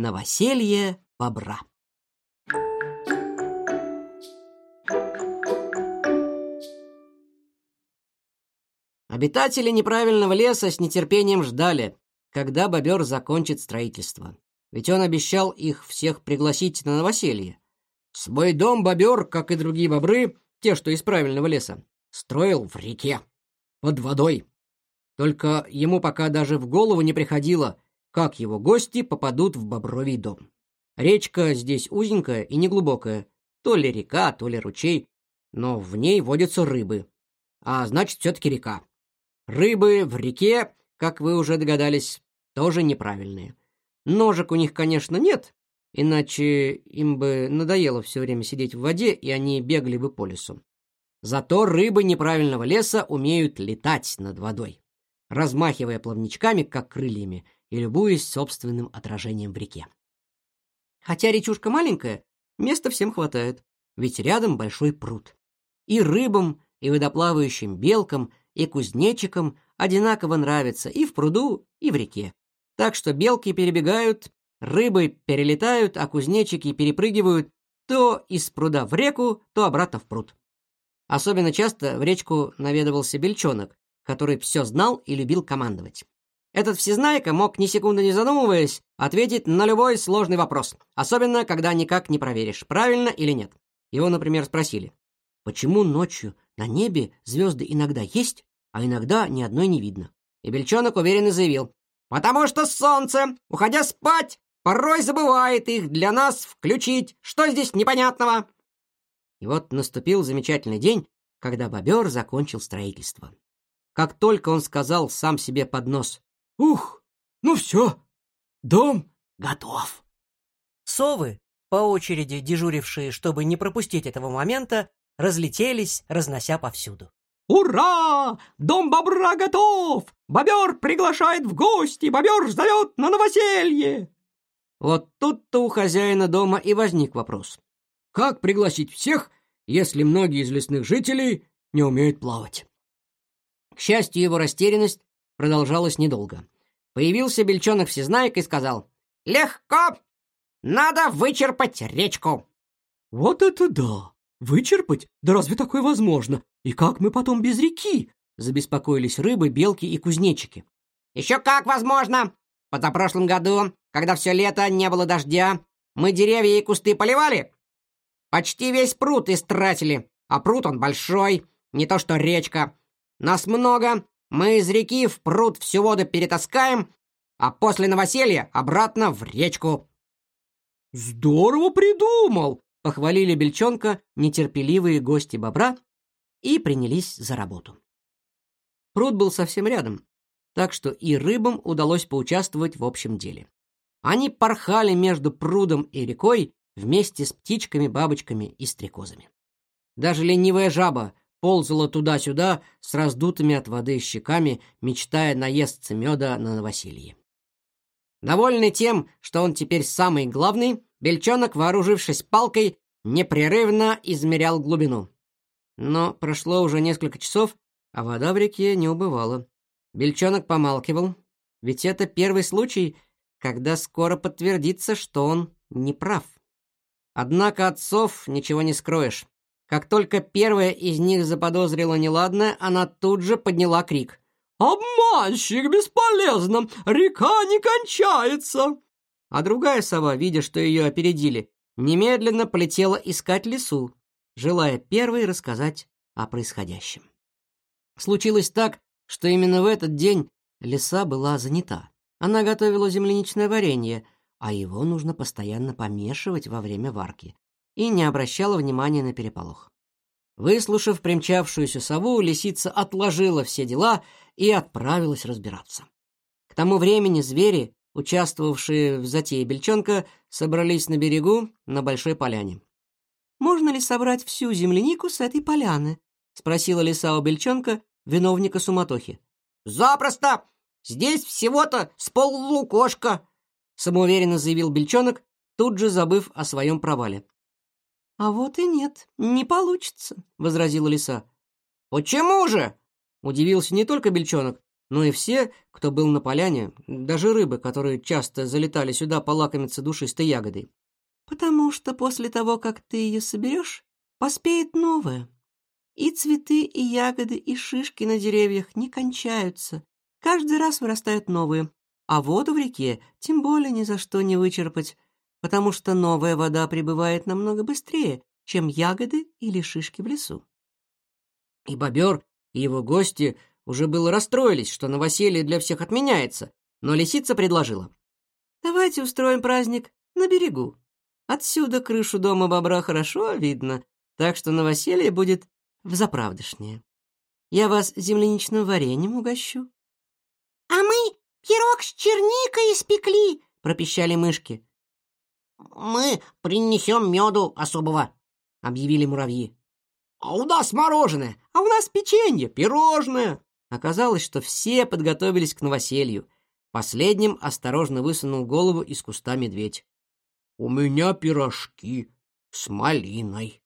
Новоселье бобра. Обитатели неправильного леса с нетерпением ждали, когда бобер закончит строительство. Ведь он обещал их всех пригласить на новоселье. Свой дом бобер, как и другие бобры, те, что из правильного леса, строил в реке, под водой. Только ему пока даже в голову не приходило, как его гости попадут в бобровий дом. Речка здесь узенькая и неглубокая, то ли река, то ли ручей, но в ней водятся рыбы, а значит, все-таки река. Рыбы в реке, как вы уже догадались, тоже неправильные. Ножек у них, конечно, нет, иначе им бы надоело все время сидеть в воде, и они бегали бы по лесу. Зато рыбы неправильного леса умеют летать над водой, размахивая плавничками, как крыльями, и любуясь собственным отражением в реке. Хотя речушка маленькая, места всем хватает, ведь рядом большой пруд. И рыбам, и водоплавающим белкам, и кузнечикам одинаково нравится и в пруду, и в реке. Так что белки перебегают, рыбы перелетают, а кузнечики перепрыгивают то из пруда в реку, то обратно в пруд. Особенно часто в речку наведывался бельчонок, который все знал и любил командовать. Этот всезнайка мог ни секунды не задумываясь ответить на любой сложный вопрос, особенно когда никак не проверишь, правильно или нет. Его, например, спросили, почему ночью на небе звезды иногда есть, а иногда ни одной не видно. И Бельчонок уверенно заявил, «Потому что солнце, уходя спать, порой забывает их для нас включить. Что здесь непонятного?» И вот наступил замечательный день, когда бобер закончил строительство. Как только он сказал сам себе под нос, «Ух, ну все, дом готов!» Совы, по очереди дежурившие, чтобы не пропустить этого момента, разлетелись, разнося повсюду. «Ура! Дом бобра готов! Бобер приглашает в гости! Бобер зовет на новоселье!» Вот тут-то у хозяина дома и возник вопрос. Как пригласить всех, если многие из лесных жителей не умеют плавать? К счастью, его растерянность продолжалась недолго. Появился бельчонок всезнайка и сказал, «Легко! Надо вычерпать речку!» «Вот это да! Вычерпать? Да разве такое возможно? И как мы потом без реки? Забеспокоились рыбы, белки и кузнечики. Еще как возможно. Позапрошлом году, когда все лето не было дождя, мы деревья и кусты поливали. Почти весь пруд истратили, а пруд он большой, не то что речка. Нас много, мы из реки в пруд всю воду перетаскаем, а после новоселья обратно в речку. Здорово придумал, похвалили бельчонка нетерпеливые гости бобра и принялись за работу. Пруд был совсем рядом, так что и рыбам удалось поучаствовать в общем деле. Они порхали между прудом и рекой вместе с птичками, бабочками и стрекозами. Даже ленивая жаба ползала туда-сюда с раздутыми от воды щеками, мечтая наесться меда на новоселье. Довольный тем, что он теперь самый главный, Бельчонок, вооружившись палкой, непрерывно измерял глубину. Но прошло уже несколько часов, а вода в реке не убывала. Бельчонок помалкивал, ведь это первый случай, когда скоро подтвердится, что он не прав. Однако отцов ничего не скроешь. Как только первая из них заподозрила неладное, она тут же подняла крик. «Обманщик бесполезно! Река не кончается!» А другая сова, видя, что ее опередили, немедленно полетела искать лесу, желая первой рассказать о происходящем. Случилось так, что именно в этот день лиса была занята. Она готовила земляничное варенье, а его нужно постоянно помешивать во время варки, и не обращала внимания на переполох. Выслушав примчавшуюся сову, лисица отложила все дела и отправилась разбираться. К тому времени звери участвовавшие в затее бельчонка, собрались на берегу на большой поляне. «Можно ли собрать всю землянику с этой поляны?» — спросила лиса у бельчонка, виновника суматохи. «Запросто! Здесь всего-то с поллукошка!» — самоуверенно заявил бельчонок, тут же забыв о своем провале. «А вот и нет, не получится», — возразила лиса. «Почему же?» — удивился не только бельчонок, но и все, кто был на поляне, даже рыбы, которые часто залетали сюда полакомиться душистой ягодой. «Потому что после того, как ты ее соберешь, поспеет новое. И цветы, и ягоды, и шишки на деревьях не кончаются. Каждый раз вырастают новые. А воду в реке тем более ни за что не вычерпать, потому что новая вода прибывает намного быстрее, чем ягоды или шишки в лесу. И бобер, и его гости уже было расстроились, что новоселье для всех отменяется, но лисица предложила. «Давайте устроим праздник на берегу. Отсюда крышу дома бобра хорошо видно, так что новоселье будет взаправдышнее. Я вас земляничным вареньем угощу». «А мы пирог с черникой испекли!» — пропищали мышки. «Мы принесем меду особого», — объявили муравьи. «А у нас мороженое, а у нас печенье, пирожное!» Оказалось, что все подготовились к новоселью. Последним осторожно высунул голову из куста медведь. «У меня пирожки с малиной».